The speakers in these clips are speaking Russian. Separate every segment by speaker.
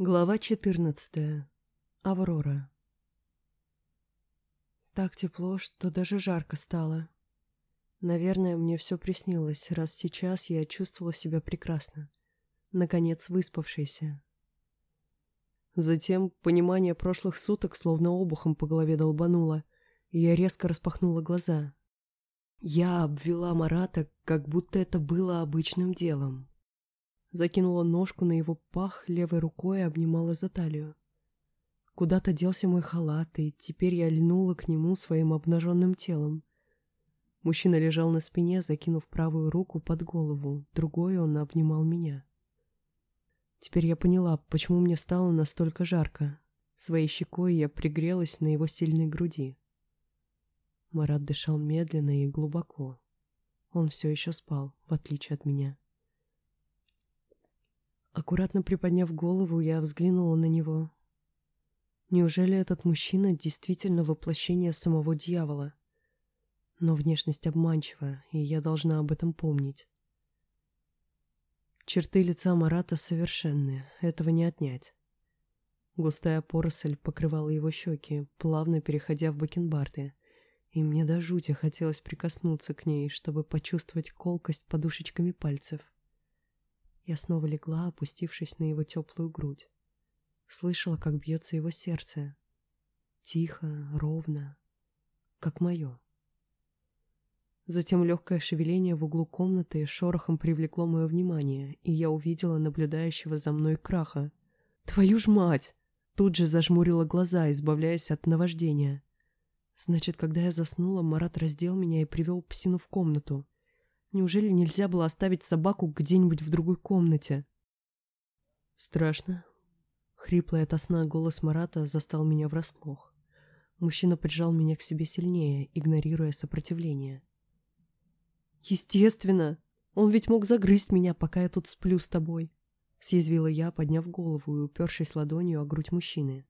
Speaker 1: Глава 14. Аврора. Так тепло, что даже жарко стало. Наверное, мне все приснилось, раз сейчас я чувствовала себя прекрасно. Наконец выспавшейся. Затем понимание прошлых суток словно обухом по голове долбануло, и я резко распахнула глаза. Я обвела Марата, как будто это было обычным делом закинула ножку на его пах левой рукой обнимала за талию. Куда-то делся мой халат, и теперь я льнула к нему своим обнаженным телом. Мужчина лежал на спине, закинув правую руку под голову, другой он обнимал меня. Теперь я поняла, почему мне стало настолько жарко. Своей щекой я пригрелась на его сильной груди. Марат дышал медленно и глубоко. Он все еще спал, в отличие от меня. Аккуратно приподняв голову, я взглянула на него. Неужели этот мужчина действительно воплощение самого дьявола? Но внешность обманчива, и я должна об этом помнить. Черты лица Марата совершенны, этого не отнять. Густая поросль покрывала его щеки, плавно переходя в бакенбарды, и мне до жути хотелось прикоснуться к ней, чтобы почувствовать колкость подушечками пальцев. Я снова легла, опустившись на его теплую грудь. Слышала, как бьется его сердце. Тихо, ровно, как мое. Затем легкое шевеление в углу комнаты шорохом привлекло мое внимание, и я увидела наблюдающего за мной краха. «Твою ж мать!» Тут же зажмурила глаза, избавляясь от наваждения. Значит, когда я заснула, Марат раздел меня и привел псину в комнату. Неужели нельзя было оставить собаку где-нибудь в другой комнате? Страшно. Хриплый от сна голос Марата застал меня врасплох. Мужчина прижал меня к себе сильнее, игнорируя сопротивление. «Естественно! Он ведь мог загрызть меня, пока я тут сплю с тобой!» Съязвила я, подняв голову и упершись ладонью о грудь мужчины.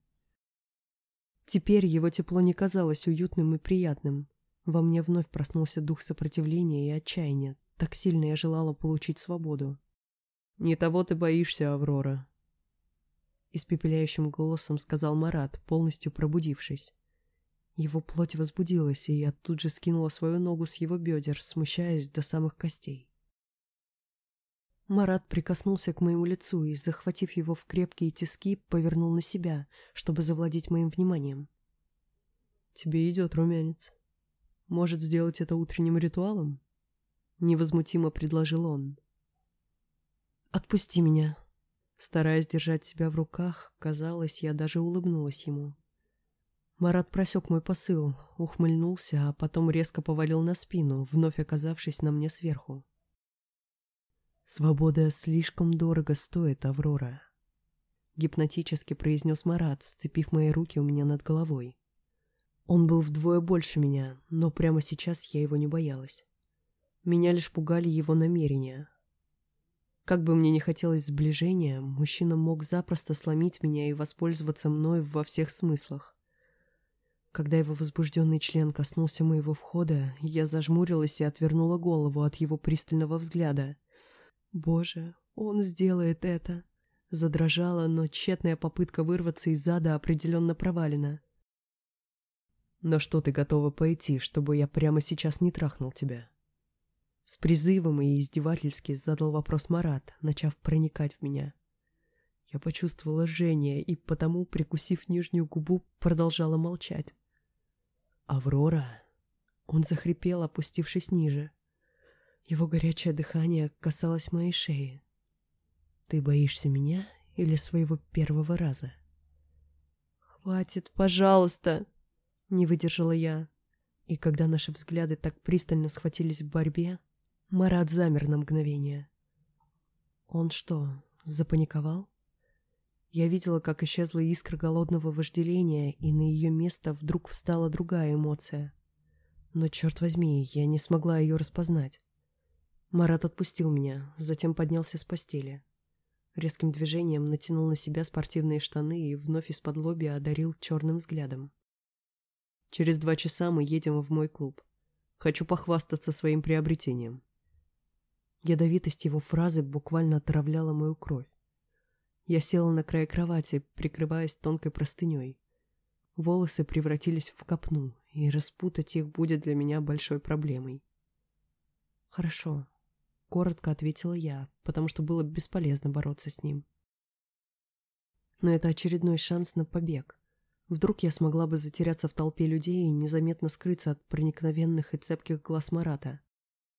Speaker 1: Теперь его тепло не казалось уютным и приятным. Во мне вновь проснулся дух сопротивления и отчаяния. Так сильно я желала получить свободу. «Не того ты боишься, Аврора», — испепеляющим голосом сказал Марат, полностью пробудившись. Его плоть возбудилась, и я тут же скинула свою ногу с его бедер, смущаясь до самых костей. Марат прикоснулся к моему лицу и, захватив его в крепкие тиски, повернул на себя, чтобы завладеть моим вниманием. «Тебе идет румянец», может, сделать это утренним ритуалом? Невозмутимо предложил он. «Отпусти меня!» Стараясь держать себя в руках, казалось, я даже улыбнулась ему. Марат просек мой посыл, ухмыльнулся, а потом резко повалил на спину, вновь оказавшись на мне сверху. «Свобода слишком дорого стоит, Аврора», — гипнотически произнес Марат, сцепив мои руки у меня над головой. Он был вдвое больше меня, но прямо сейчас я его не боялась. Меня лишь пугали его намерения. Как бы мне ни хотелось сближения, мужчина мог запросто сломить меня и воспользоваться мной во всех смыслах. Когда его возбужденный член коснулся моего входа, я зажмурилась и отвернула голову от его пристального взгляда. «Боже, он сделает это!» Задрожала, но тщетная попытка вырваться из зада определенно провалена. На что ты готова пойти, чтобы я прямо сейчас не трахнул тебя?» С призывом и издевательски задал вопрос Марат, начав проникать в меня. Я почувствовала жжение и потому, прикусив нижнюю губу, продолжала молчать. «Аврора!» Он захрипел, опустившись ниже. Его горячее дыхание касалось моей шеи. «Ты боишься меня или своего первого раза?» «Хватит, пожалуйста!» Не выдержала я. И когда наши взгляды так пристально схватились в борьбе, Марат замер на мгновение. Он что, запаниковал? Я видела, как исчезла искра голодного вожделения, и на ее место вдруг встала другая эмоция. Но, черт возьми, я не смогла ее распознать. Марат отпустил меня, затем поднялся с постели. Резким движением натянул на себя спортивные штаны и вновь из-под лобья одарил черным взглядом. Через два часа мы едем в мой клуб. Хочу похвастаться своим приобретением. Ядовитость его фразы буквально отравляла мою кровь. Я села на край кровати, прикрываясь тонкой простыней. Волосы превратились в копну, и распутать их будет для меня большой проблемой. «Хорошо», — коротко ответила я, потому что было бесполезно бороться с ним. Но это очередной шанс на побег. Вдруг я смогла бы затеряться в толпе людей и незаметно скрыться от проникновенных и цепких глаз Марата.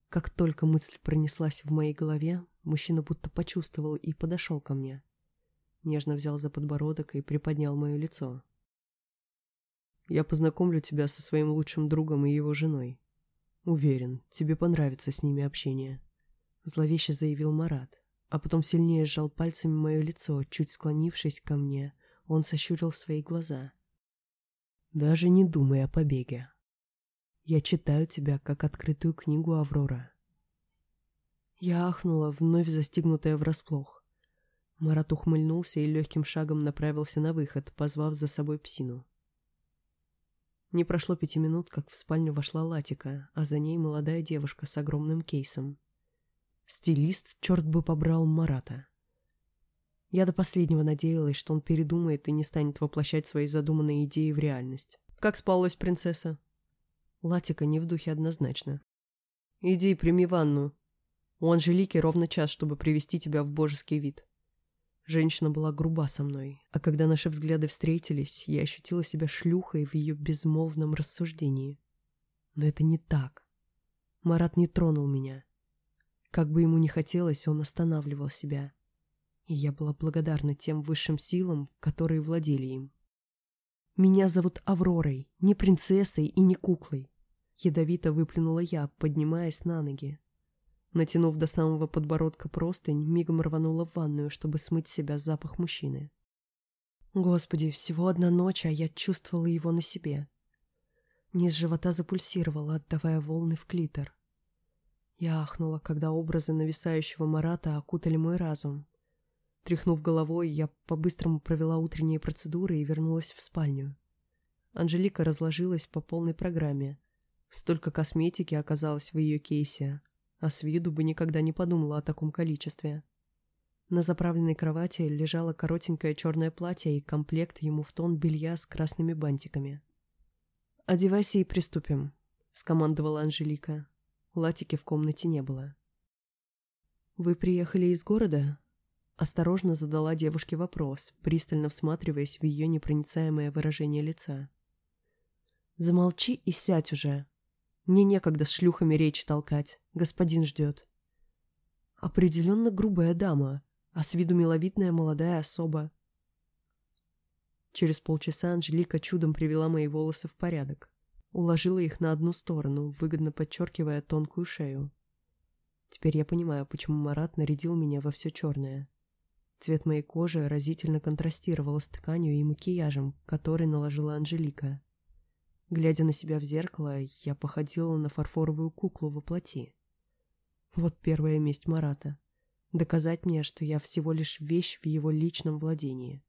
Speaker 1: Как только мысль пронеслась в моей голове, мужчина будто почувствовал и подошел ко мне. Нежно взял за подбородок и приподнял мое лицо. Я познакомлю тебя со своим лучшим другом и его женой. Уверен, тебе понравится с ними общение. Зловеще заявил Марат, а потом сильнее сжал пальцами мое лицо, чуть склонившись ко мне, он сощурил свои глаза. Даже не думай о побеге. Я читаю тебя, как открытую книгу Аврора. Я ахнула, вновь застигнутая врасплох. Марат ухмыльнулся и легким шагом направился на выход, позвав за собой псину. Не прошло пяти минут, как в спальню вошла Латика, а за ней молодая девушка с огромным кейсом. Стилист, черт бы побрал Марата. Я до последнего надеялась, что он передумает и не станет воплощать свои задуманные идеи в реальность. «Как спалось, принцесса?» Латика не в духе однозначно. «Иди, прими ванну. У Анжелики ровно час, чтобы привести тебя в божеский вид». Женщина была груба со мной, а когда наши взгляды встретились, я ощутила себя шлюхой в ее безмолвном рассуждении. Но это не так. Марат не тронул меня. Как бы ему ни хотелось, он останавливал себя. И я была благодарна тем высшим силам, которые владели им. «Меня зовут Авророй, не принцессой и не куклой», — ядовито выплюнула я, поднимаясь на ноги. Натянув до самого подбородка простынь, мигом рванула в ванную, чтобы смыть с себя запах мужчины. Господи, всего одна ночь, а я чувствовала его на себе. Низ живота запульсировал, отдавая волны в клитор. Я ахнула, когда образы нависающего Марата окутали мой разум. Тряхнув головой, я по-быстрому провела утренние процедуры и вернулась в спальню. Анжелика разложилась по полной программе. Столько косметики оказалось в ее кейсе, а с виду бы никогда не подумала о таком количестве. На заправленной кровати лежало коротенькое черное платье и комплект ему в тон белья с красными бантиками. «Одевайся и приступим», — скомандовала Анжелика. Латики в комнате не было. «Вы приехали из города?» Осторожно задала девушке вопрос, пристально всматриваясь в ее непроницаемое выражение лица. «Замолчи и сядь уже», мне некогда с шлюхами речи толкать. Господин ждет. Определенно грубая дама, а с виду миловидная молодая особа. Через полчаса Анжелика чудом привела мои волосы в порядок. Уложила их на одну сторону, выгодно подчеркивая тонкую шею. Теперь я понимаю, почему Марат нарядил меня во все черное. Цвет моей кожи разительно контрастировал с тканью и макияжем, который наложила Анжелика. Глядя на себя в зеркало, я походила на фарфоровую куклу во плоти. Вот первая месть Марата. Доказать мне, что я всего лишь вещь в его личном владении.